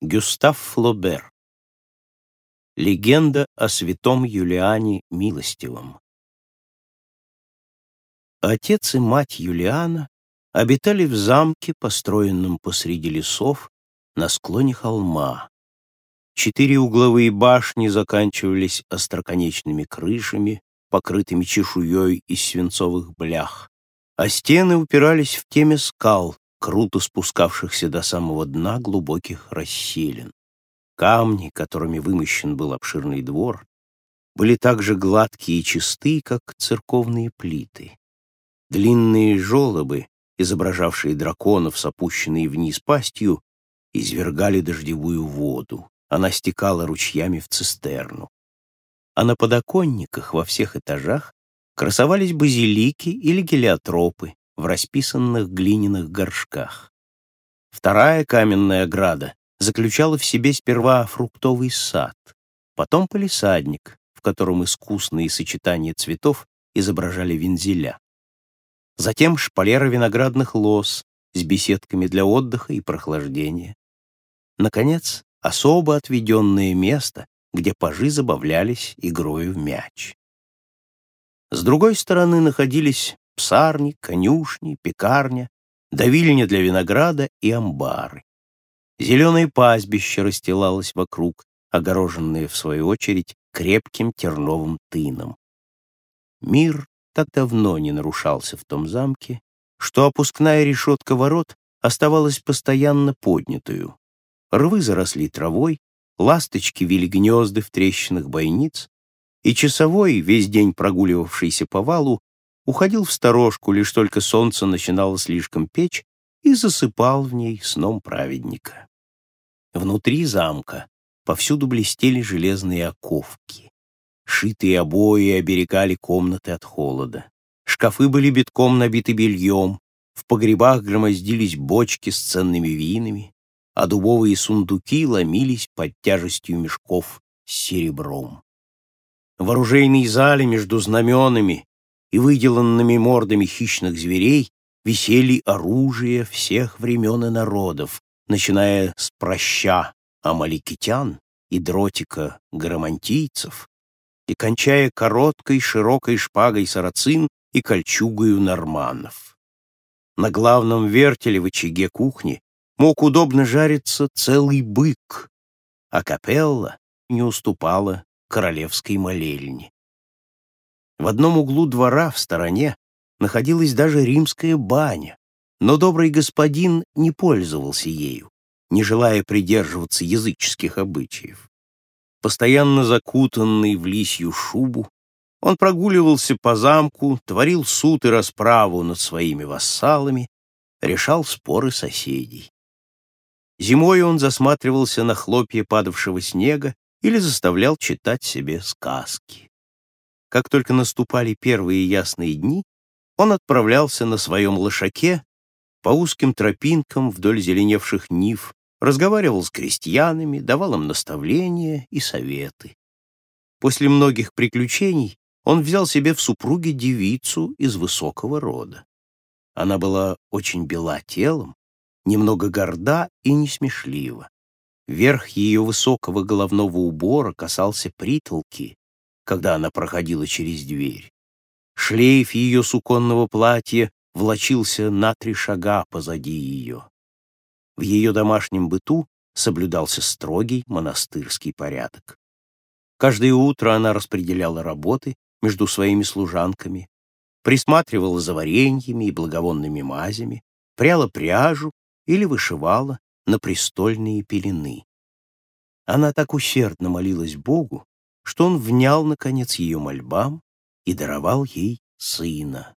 Гюстав Флобер. Легенда о святом Юлиане Милостивом. Отец и мать Юлиана обитали в замке, построенном посреди лесов на склоне холма. Четыре угловые башни заканчивались остроконечными крышами, покрытыми чешуей из свинцовых блях, а стены упирались в теме скал, круто спускавшихся до самого дна глубоких расселин. Камни, которыми вымощен был обширный двор, были так же гладкие и чисты, как церковные плиты. Длинные желобы, изображавшие драконов с опущенной вниз пастью, извергали дождевую воду. Она стекала ручьями в цистерну. А на подоконниках во всех этажах красовались базилики или гелиотропы, в расписанных глиняных горшках. Вторая каменная ограда заключала в себе сперва фруктовый сад, потом полисадник, в котором искусные сочетания цветов изображали вензеля. Затем шпалера виноградных лоз с беседками для отдыха и прохлаждения. Наконец, особо отведенное место, где пажи забавлялись игрою в мяч. С другой стороны находились псарни, конюшни, пекарня, давильня для винограда и амбары. Зеленое пастбище расстилалось вокруг, огороженное, в свою очередь, крепким терновым тыном. Мир так давно не нарушался в том замке, что опускная решетка ворот оставалась постоянно поднятую. Рвы заросли травой, ласточки вели гнезды в трещинах бойниц, и часовой, весь день прогуливавшийся по валу, уходил в сторожку, лишь только солнце начинало слишком печь, и засыпал в ней сном праведника. Внутри замка повсюду блестели железные оковки. Шитые обои оберегали комнаты от холода. Шкафы были битком набиты бельем, в погребах громоздились бочки с ценными винами, а дубовые сундуки ломились под тяжестью мешков с серебром. В оружейной зале между знаменами и выделанными мордами хищных зверей висели оружия всех времен и народов, начиная с проща амаликитян и дротика громантийцев и кончая короткой широкой шпагой сарацин и кольчугою норманнов. На главном вертеле в очаге кухни мог удобно жариться целый бык, а капелла не уступала королевской молельне. В одном углу двора в стороне находилась даже римская баня, но добрый господин не пользовался ею, не желая придерживаться языческих обычаев. Постоянно закутанный в лисью шубу, он прогуливался по замку, творил суд и расправу над своими вассалами, решал споры соседей. Зимой он засматривался на хлопья падавшего снега или заставлял читать себе сказки. Как только наступали первые ясные дни, он отправлялся на своем лошаке по узким тропинкам вдоль зеленевших нив, разговаривал с крестьянами, давал им наставления и советы. После многих приключений он взял себе в супруги девицу из высокого рода. Она была очень бела телом, немного горда и несмешлива. Верх ее высокого головного убора касался притолки, когда она проходила через дверь. Шлейф ее суконного платья влочился на три шага позади ее. В ее домашнем быту соблюдался строгий монастырский порядок. Каждое утро она распределяла работы между своими служанками, присматривала за вареньями и благовонными мазями, пряла пряжу или вышивала на престольные пелены. Она так усердно молилась Богу, что он внял, наконец, ее мольбам и даровал ей сына.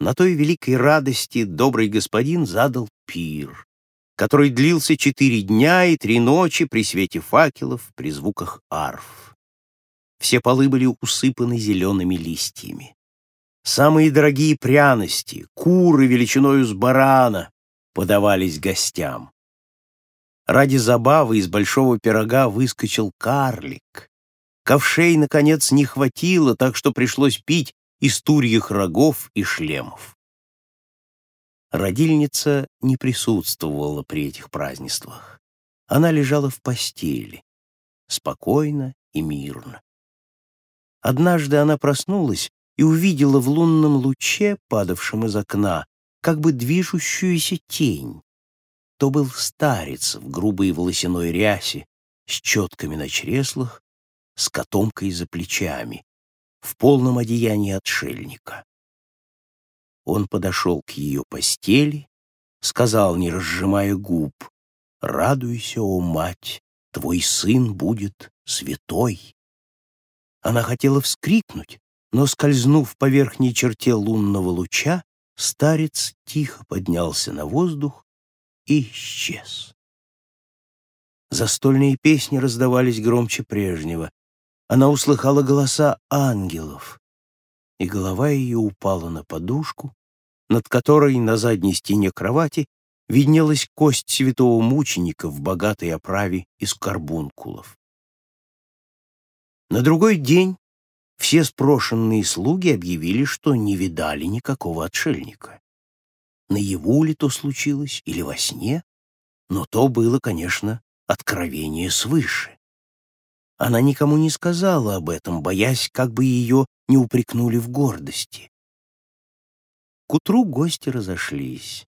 На той великой радости добрый господин задал пир, который длился четыре дня и три ночи при свете факелов, при звуках арф. Все полы были усыпаны зелеными листьями. Самые дорогие пряности, куры величиною с барана, подавались гостям. Ради забавы из большого пирога выскочил карлик, Ковшей, наконец, не хватило, так что пришлось пить из турьих рогов и шлемов. Родильница не присутствовала при этих празднествах. она лежала в постели, спокойно и мирно. Однажды она проснулась и увидела в лунном луче, падавшем из окна, как бы движущуюся тень. То был старец в грубой волосяной рясе, с четками на чреслах, с котомкой за плечами, в полном одеянии отшельника. Он подошел к ее постели, сказал, не разжимая губ, «Радуйся, о мать, твой сын будет святой». Она хотела вскрикнуть, но, скользнув по верхней черте лунного луча, старец тихо поднялся на воздух и исчез. Застольные песни раздавались громче прежнего. Она услыхала голоса ангелов, и голова ее упала на подушку, над которой на задней стене кровати виднелась кость святого мученика в богатой оправе из карбункулов. На другой день все спрошенные слуги объявили, что не видали никакого отшельника. Наяву ли то случилось или во сне, но то было, конечно, откровение свыше. Она никому не сказала об этом, боясь, как бы ее не упрекнули в гордости. К утру гости разошлись,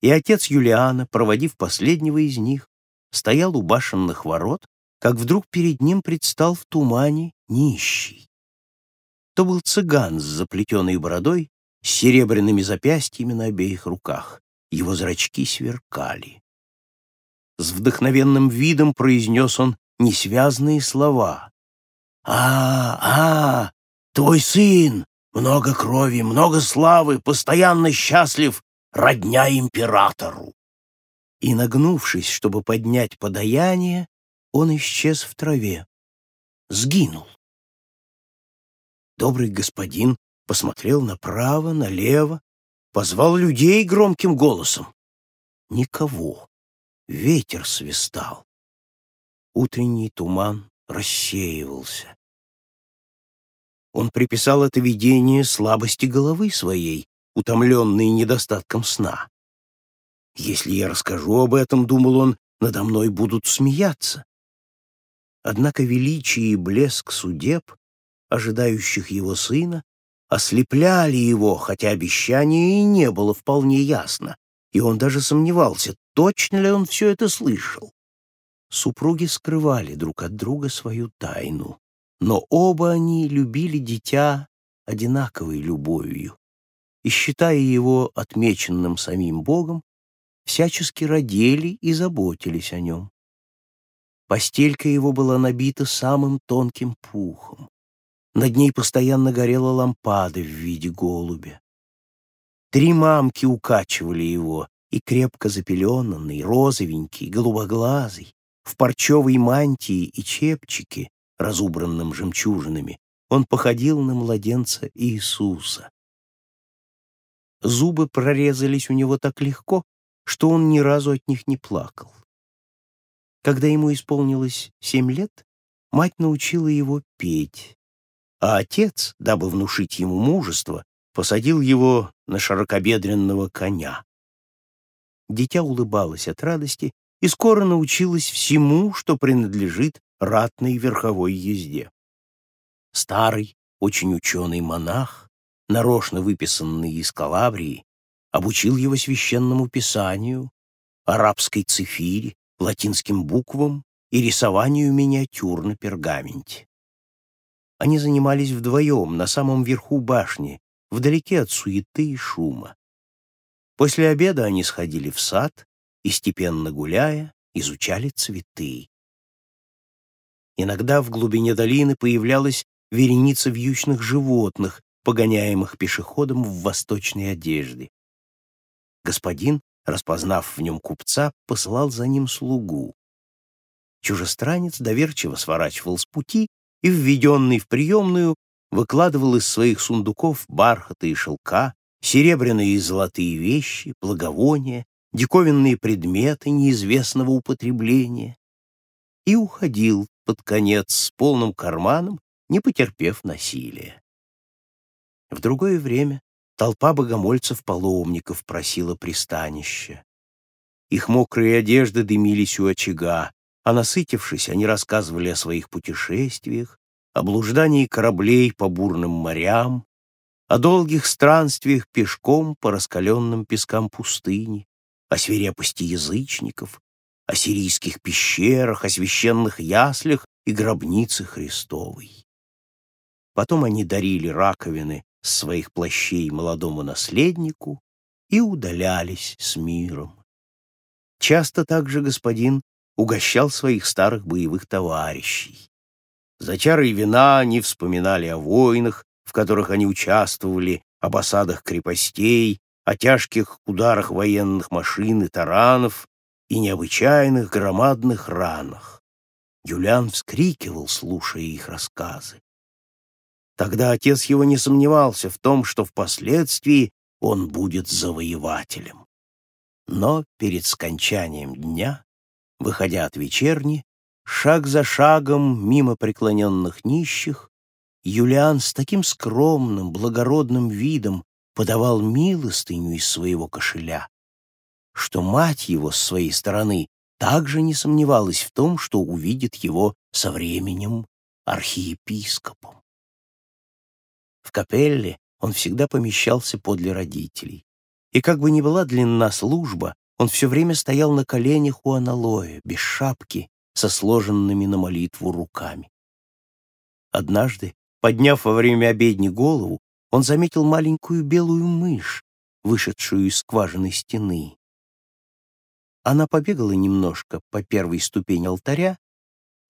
и отец Юлиана, проводив последнего из них, стоял у башенных ворот, как вдруг перед ним предстал в тумане нищий. То был цыган с заплетенной бородой, с серебряными запястьями на обеих руках. Его зрачки сверкали. С вдохновенным видом произнес он несвязные слова. «А, а, твой сын! Много крови, много славы, постоянно счастлив, родня императору!» И, нагнувшись, чтобы поднять подаяние, он исчез в траве, сгинул. Добрый господин посмотрел направо, налево, позвал людей громким голосом. Никого. Ветер свистал. Утренний туман рассеивался. Он приписал это видение слабости головы своей, утомленной недостатком сна. «Если я расскажу об этом, — думал он, — надо мной будут смеяться». Однако величие и блеск судеб, ожидающих его сына, ослепляли его, хотя обещание и не было вполне ясно, и он даже сомневался, точно ли он все это слышал. Супруги скрывали друг от друга свою тайну, но оба они любили дитя одинаковой любовью и, считая его отмеченным самим Богом, всячески родили и заботились о нем. Постелька его была набита самым тонким пухом. Над ней постоянно горела лампада в виде голубя. Три мамки укачивали его, и крепко запеленанный, розовенький, голубоглазый, в парчевой мантии и чепчике, разубранном жемчужинами, он походил на младенца Иисуса. Зубы прорезались у него так легко, что он ни разу от них не плакал. Когда ему исполнилось семь лет, мать научила его петь, а отец, дабы внушить ему мужество, посадил его на широкобедренного коня. Дитя улыбалось от радости и скоро научилось всему, что принадлежит ратной верховой езде. Старый, очень ученый монах, нарочно выписанный из Калабрии, обучил его священному писанию, арабской цифире, латинским буквам и рисованию миниатюр на пергаменте. Они занимались вдвоем на самом верху башни, вдалеке от суеты и шума. После обеда они сходили в сад и, степенно гуляя, изучали цветы. Иногда в глубине долины появлялась вереница вьючных животных, погоняемых пешеходом в восточной одежде. Господин, распознав в нем купца, посылал за ним слугу. Чужестранец доверчиво сворачивал с пути и, введенный в приемную, выкладывал из своих сундуков бархаты и шелка, серебряные и золотые вещи, благовония, диковинные предметы неизвестного употребления и уходил под конец с полным карманом, не потерпев насилия. В другое время толпа богомольцев-паломников просила пристанища. Их мокрые одежды дымились у очага, А насытившись, они рассказывали о своих путешествиях, о блуждании кораблей по бурным морям, о долгих странствиях пешком по раскаленным пескам пустыни, о свирепости язычников, о сирийских пещерах, о священных яслях и гробнице Христовой. Потом они дарили раковины своих плащей молодому наследнику и удалялись с миром. Часто также господин угощал своих старых боевых товарищей. За чарой вина они вспоминали о войнах, в которых они участвовали, об осадах крепостей, о тяжких ударах военных машин и таранов и необычайных громадных ранах. Юлиан вскрикивал, слушая их рассказы. Тогда отец его не сомневался в том, что впоследствии он будет завоевателем. Но перед скончанием дня, выходя от вечерни, шаг за шагом мимо преклоненных нищих, Юлиан с таким скромным, благородным видом подавал милостыню из своего кошеля, что мать его с своей стороны также не сомневалась в том, что увидит его со временем архиепископом. В капелле он всегда помещался подле родителей. И как бы ни была длинна служба, он все время стоял на коленях у аналоя, без шапки, со сложенными на молитву руками. Однажды, подняв во время обедни голову, он заметил маленькую белую мышь, вышедшую из скважины стены. Она побегала немножко по первой ступени алтаря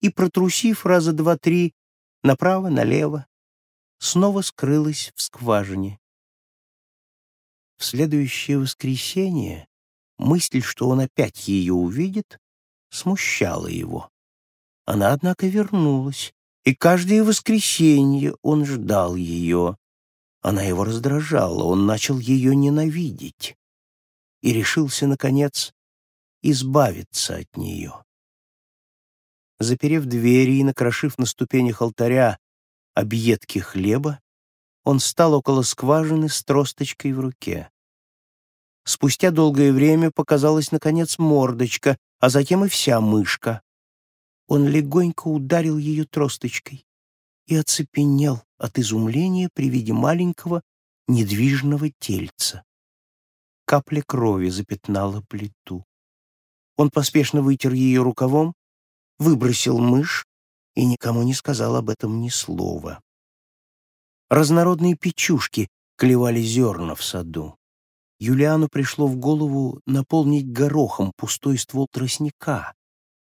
и, протрусив раза два-три направо-налево, снова скрылась в скважине. В следующее воскресенье мысль, что он опять ее увидит, смущала его. Она, однако, вернулась, и каждое воскресенье он ждал ее. Она его раздражала, он начал ее ненавидеть и решился, наконец, избавиться от нее. Заперев двери и накрошив на ступенях алтаря объедки хлеба, он стал около скважины с тросточкой в руке. Спустя долгое время показалась, наконец, мордочка, а затем и вся мышка. Он легонько ударил ее тросточкой и оцепенел от изумления при виде маленького недвижного тельца. Капля крови запятнала плиту. Он поспешно вытер ее рукавом, выбросил мышь и никому не сказал об этом ни слова. Разнородные печушки клевали зерна в саду. Юлиану пришло в голову наполнить горохом пустой ствол тростника,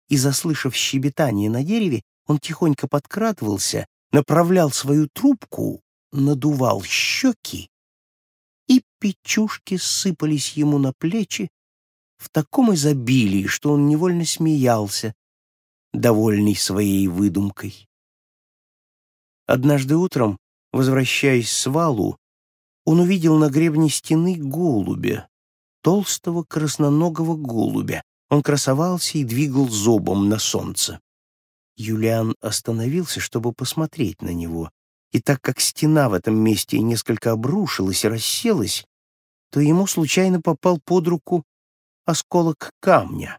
и, заслышав щебетание на дереве, он тихонько подкрадывался, направлял свою трубку, надувал щеки, и печушки сыпались ему на плечи в таком изобилии, что он невольно смеялся, довольный своей выдумкой. Однажды утром, возвращаясь с валу, он увидел на гребне стены голубя, толстого красноногого голубя. Он красовался и двигал зобом на солнце. Юлиан остановился, чтобы посмотреть на него, и так как стена в этом месте несколько обрушилась и расселась, то ему случайно попал под руку осколок камня.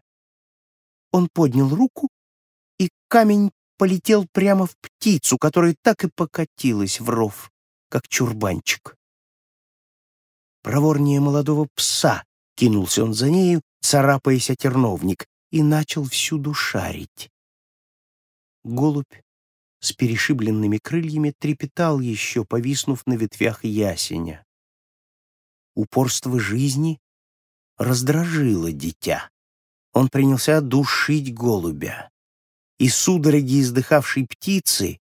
Он поднял руку и камень полетел прямо в птицу, которая так и покатилась в ров, как чурбанчик. Проворнее молодого пса кинулся он за нею, царапаясь о терновник, и начал всюду шарить. Голубь с перешибленными крыльями трепетал еще, повиснув на ветвях ясеня. Упорство жизни раздражило дитя. Он принялся душить голубя и судороги издыхавшей птицы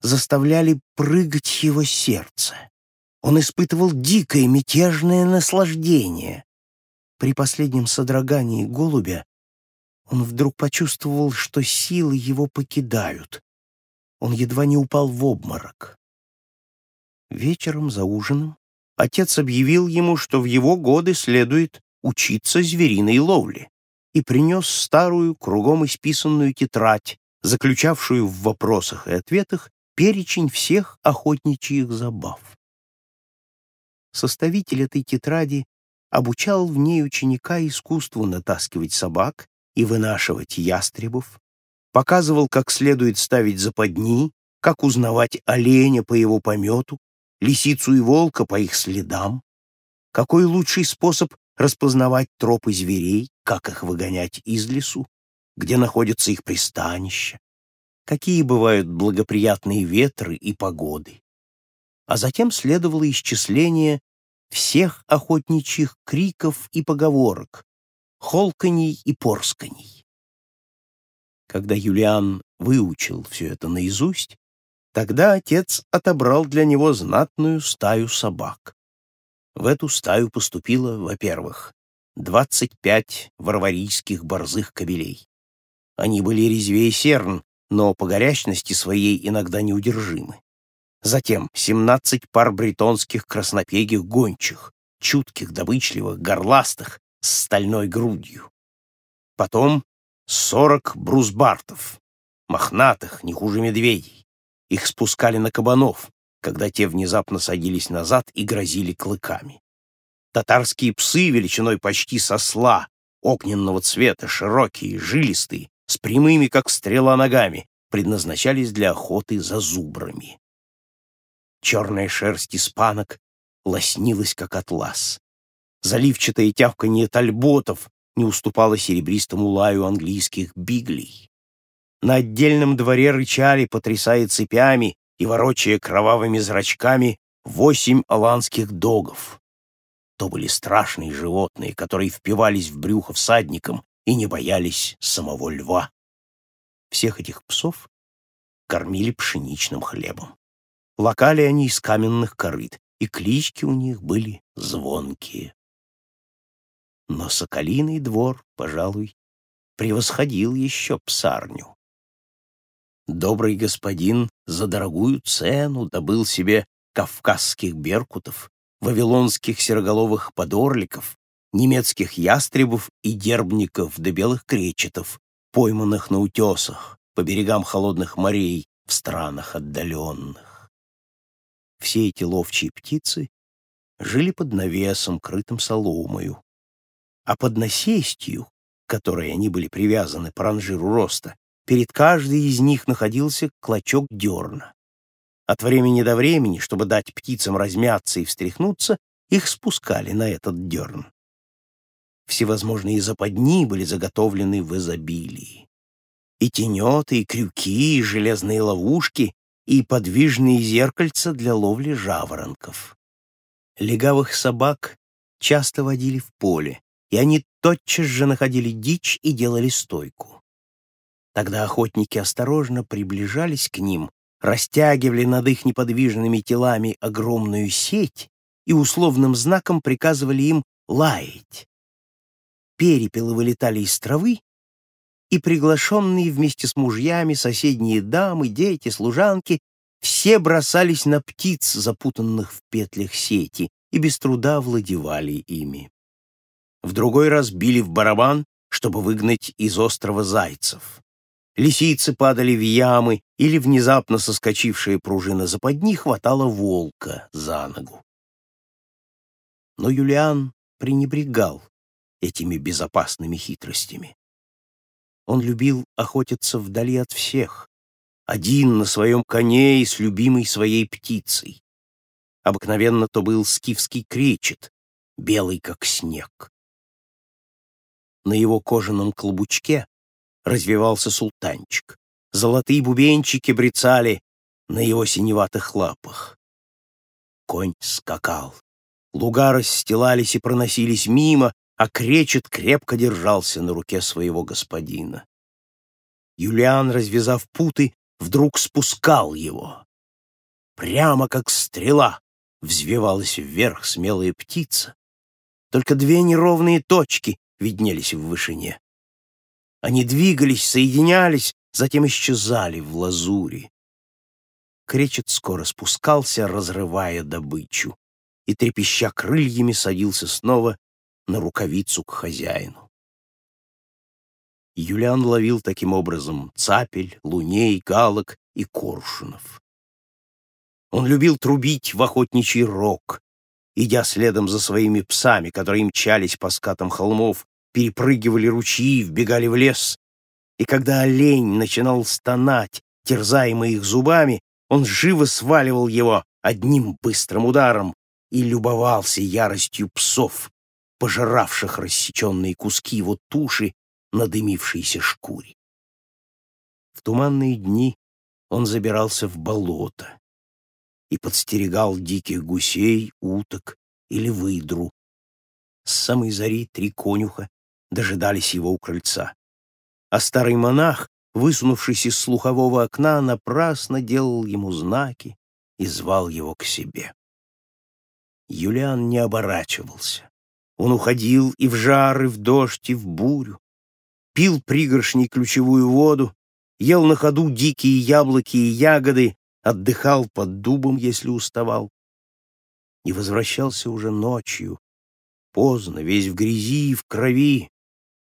заставляли прыгать его сердце. Он испытывал дикое мятежное наслаждение. При последнем содрогании голубя он вдруг почувствовал, что силы его покидают. Он едва не упал в обморок. Вечером за ужином отец объявил ему, что в его годы следует учиться звериной ловле и принес старую, кругом исписанную тетрадь, заключавшую в вопросах и ответах перечень всех охотничьих забав. Составитель этой тетради обучал в ней ученика искусству натаскивать собак и вынашивать ястребов, показывал, как следует ставить западни, как узнавать оленя по его помету, лисицу и волка по их следам, какой лучший способ распознавать тропы зверей, как их выгонять из лесу, где находятся их пристанища, какие бывают благоприятные ветры и погоды. А затем следовало исчисление всех охотничьих криков и поговорок, холканий и порсканий. Когда Юлиан выучил все это наизусть, тогда отец отобрал для него знатную стаю собак. В эту стаю поступило, во-первых, 25 варварийских борзых кобелей. Они были резвее серн, но по горячности своей иногда неудержимы. Затем 17 пар бретонских краснопегих гончих, чутких, добычливых, горластых, с стальной грудью. Потом 40 брусбартов, мохнатых, не хуже медведей. Их спускали на кабанов, когда те внезапно садились назад и грозили клыками. Татарские псы величиной почти сосла, огненного цвета, широкие, жилистые, с прямыми, как стрела, ногами, предназначались для охоты за зубрами. Черная шерсть испанок лоснилась, как атлас. Заливчатое тявканье тальботов не уступало серебристому лаю английских биглей. На отдельном дворе рычали, потрясая цепями и ворочая кровавыми зрачками, восемь аланских догов. То были страшные животные, которые впивались в брюхо всадникам и не боялись самого льва. Всех этих псов кормили пшеничным хлебом. Лакали они из каменных корыт, и клички у них были звонкие. Но Соколиный двор, пожалуй, превосходил еще псарню. Добрый господин за дорогую цену добыл себе кавказских беркутов, вавилонских сероголовых подорликов, немецких ястребов и дербников до белых кречетов, пойманных на утесах по берегам холодных морей в странах отдаленных. Все эти ловчие птицы жили под навесом, крытым соломою, а под насестью, которой они были привязаны по ранжиру роста, перед каждой из них находился клочок дерна. От времени до времени, чтобы дать птицам размяться и встряхнуться, их спускали на этот дерн. Всевозможные западни были заготовлены в изобилии. И тенеты, и крюки, и железные ловушки, и подвижные зеркальца для ловли жаворонков. Легавых собак часто водили в поле, и они тотчас же находили дичь и делали стойку. Тогда охотники осторожно приближались к ним, растягивали над их неподвижными телами огромную сеть и условным знаком приказывали им лаять перепелы вылетали из травы, и приглашенные вместе с мужьями соседние дамы, дети, служанки все бросались на птиц, запутанных в петлях сети, и без труда владевали ими. В другой раз били в барабан, чтобы выгнать из острова зайцев. Лисицы падали в ямы, или внезапно соскочившая пружина западни хватала волка за ногу. Но Юлиан пренебрегал этими безопасными хитростями. Он любил охотиться вдали от всех, один на своем коне и с любимой своей птицей. Обыкновенно то был скифский кречет, белый как снег. На его кожаном клобучке развивался султанчик. Золотые бубенчики брецали на его синеватых лапах. Конь скакал. Луга расстилались и проносились мимо, а кречет крепко держался на руке своего господина. Юлиан, развязав путы, вдруг спускал его. Прямо как стрела взвивалась вверх смелая птица. Только две неровные точки виднелись в вышине. Они двигались, соединялись, затем исчезали в лазури. Кречет скоро спускался, разрывая добычу, и, трепеща крыльями, садился снова на рукавицу к хозяину. Юлиан ловил таким образом цапель, луней, галок и коршунов. Он любил трубить в охотничий рог, идя следом за своими псами, которые мчались по скатам холмов, перепрыгивали ручьи, вбегали в лес и когда олень начинал стонать, терзаемый их зубами, он живо сваливал его одним быстрым ударом и любовался яростью псов, пожиравших рассеченные куски его туши на дымившейся шкуре. В туманные дни он забирался в болото и подстерегал диких гусей, уток или выдру. С самой зари три конюха дожидались его у крыльца. А старый монах, высунувшись из слухового окна, напрасно делал ему знаки и звал его к себе. Юлиан не оборачивался. Он уходил и в жар, и в дождь, и в бурю. Пил пригоршней ключевую воду, ел на ходу дикие яблоки и ягоды, отдыхал под дубом, если уставал. И возвращался уже ночью, поздно, весь в грязи и в крови,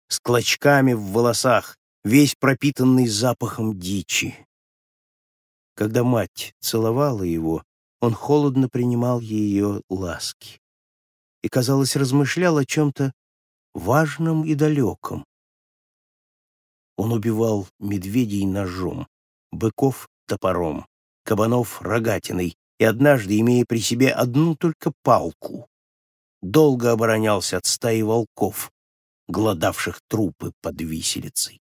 с клочками в волосах, весь пропитанный запахом дичи. Когда мать целовала его, он холодно принимал ее ласки и, казалось, размышлял о чем-то важном и далеком. Он убивал медведей ножом, быков топором, кабанов рогатиной и однажды, имея при себе одну только палку, долго оборонялся от стаи волков, гладавших трупы под виселицей.